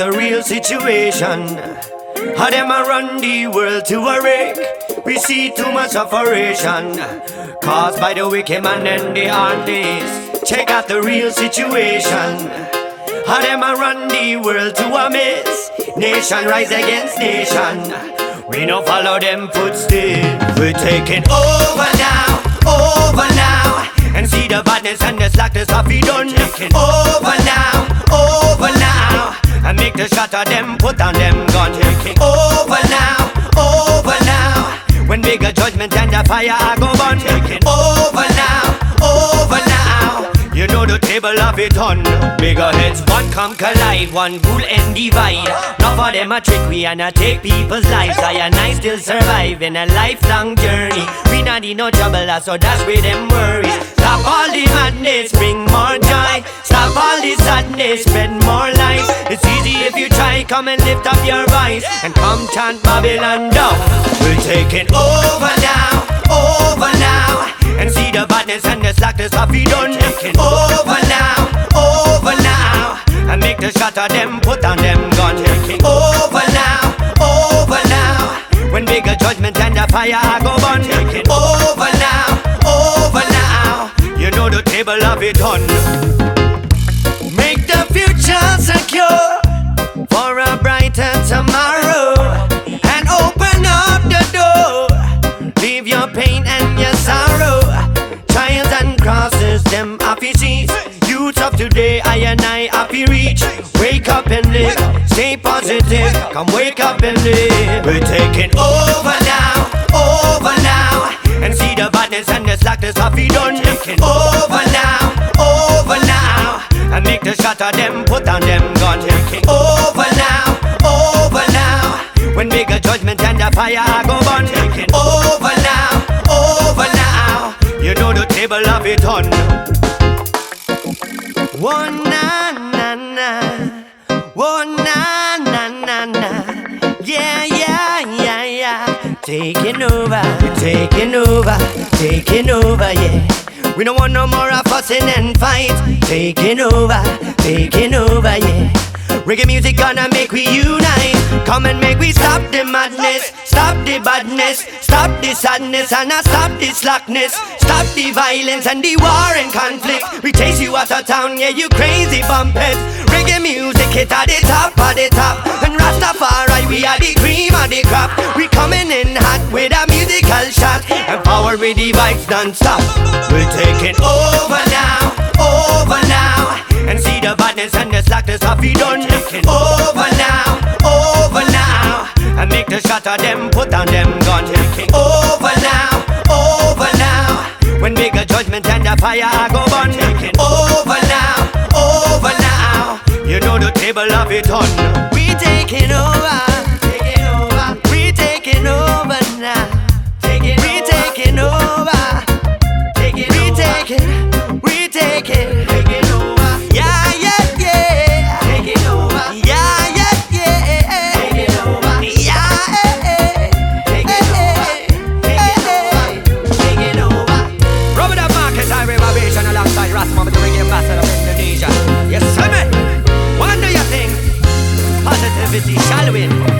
the real situation. How them a run the world to a wreck. We see too much separation caused by the wicked man and the artists. Check out the real situation. How them a run the world to a mess. Nation rise against nation. We no follow them footsteps. We're taking over now, over now. And see the badness and the slackness of we done. Over make the shot of them put on them gun. Over now, over now. When bigger judgment and the fire I go burn. Over now, over now. You know the table of it on. Bigger heads, one come collide, one rule and divide. Not for them a trick, we and a take people's lives. I and I still survive in a lifelong journey. We not in no trouble, so that's where them worries. Stop all the madness, bring more joy. Stop sadness, spread more light. It's easy if you try, come and lift up your voice. And come chant Babylon down. We're taking over now, over now. And see the badness and the slackness of we done Taking over now, over now. And make the of them put on them gun Taking over now, over now. When bigger judgment and the fire go burn Taking over now, over now. You know the table of it on Come wake up and live. We're taking over now, over now. And see the badness and the slackness of we done. Taking over now, over now. And make the shot of them put on them gun Taking over now, over now. When bigger judgment and the fire I go burn. Taking over now, over now. You know the table of it on One Taking over, we taking over, taking over, yeah we don't want no more of fussing and fight. Taking over, taking over, yeah. Reggae music gonna make we unite. Come and make we stop the madness, stop the badness, stop the sadness, and uh, stop the slackness. Stop the violence and the war and conflict. We chase you out of town, yeah, you crazy bumpers. Reggae music hit at the top of the top. And Rastafari, we are the cream of the crop. We coming in hot with a musical shot. And power with the vibes non-stop. We're taking over now, over now. And see badness and the slackness of we done. Taking over now, over now. And make the shot of them put on them gun. Over now, over now. When bigger judgment and the fire I go burn. Over now, over now. You know the table of it on. We taking over. gravity shallow win.